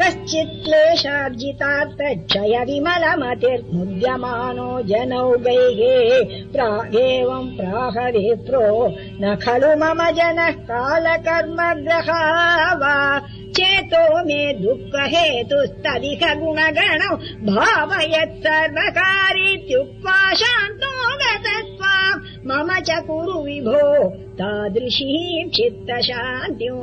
कश्चित् क्लेशार्जितार्थक्षय विमलमतिर्मुद्यमानो जनौ प्रागेवम् प्राह विप्रो न खलु मम जनः कालकर्मग्रहा वा चेतो मे दुःखहेतुस्तदिखगुणगणौ भावयत् सर्वकारीत्युक्त्वा शान्तो गतत्वाम् मम च कुरु विभो तादृशीम् चित्तशान्त्यो